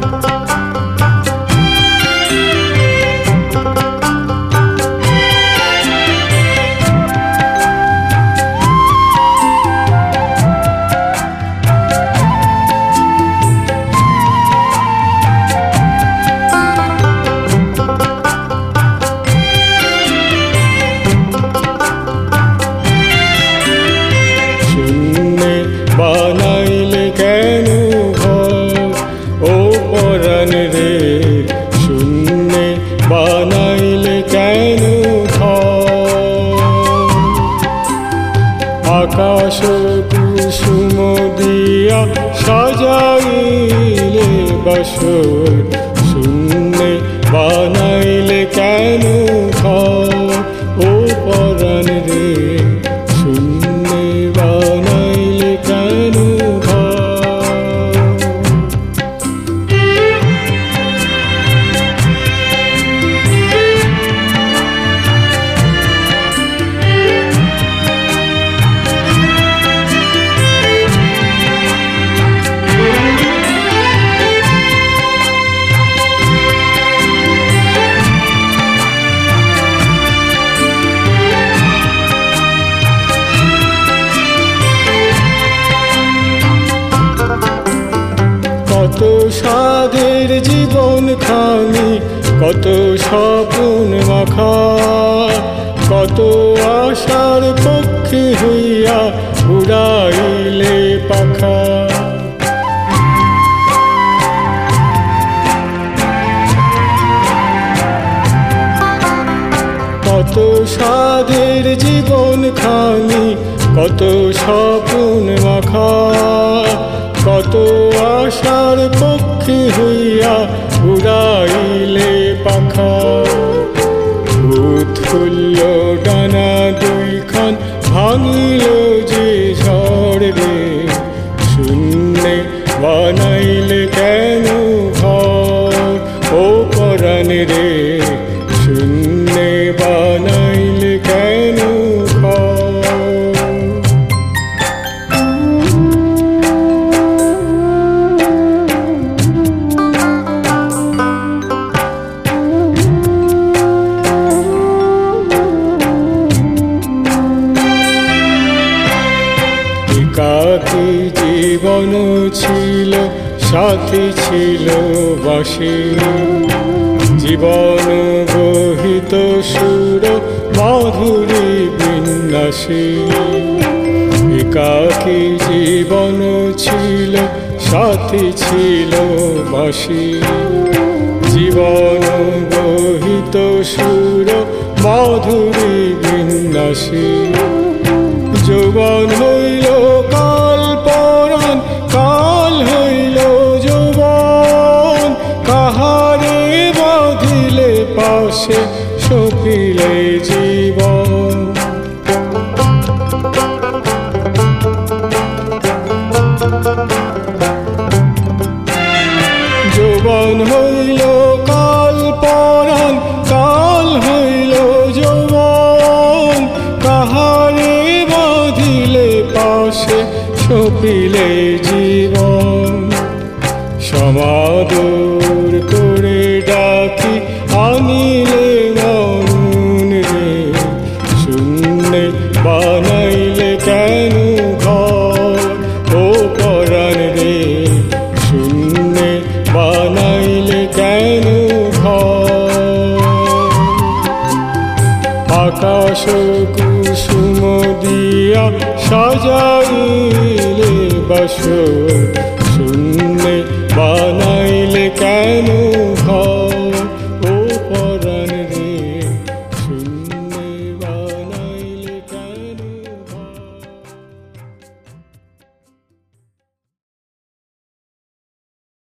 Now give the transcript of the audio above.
শূন্যে দিয়া সাজাইলে কত সাধের জীবন খানি, কত স্বপ্ন মাখা, কত আশার পক্ষে হইয়া উড়াইলে পাখা। কত সাধের জীবন খানি, কত স্বপ্ন মাখা কত আশার পক্ষে হইয়া উড়াইলে পাখা। উৎফুল্ল ডানা দুইখান ভাঙিল যে ঝড় রে। শূন্যে বানাইলে কেন ঘর? ও পরাণ রে। একাকী জীবন ছিল, সাথী ছিল বাসী। জীবন গহিত সুর, মাধুরী বিন্যাসী। একাকী জীবন ছিল, সাথী ছিল বাসী। জীবন গহিত সুর, মাধুরী বিন্যাসী। যৌবন পাশে সপিলে জীবন। যৌবন হইল কাল পরাণ, কাল হইল যৌবন। কাহারে বাঁধিলে পাশে জীবন। সমাদর আকাশ কুসুম দিয়া সাজাইলে বাসর।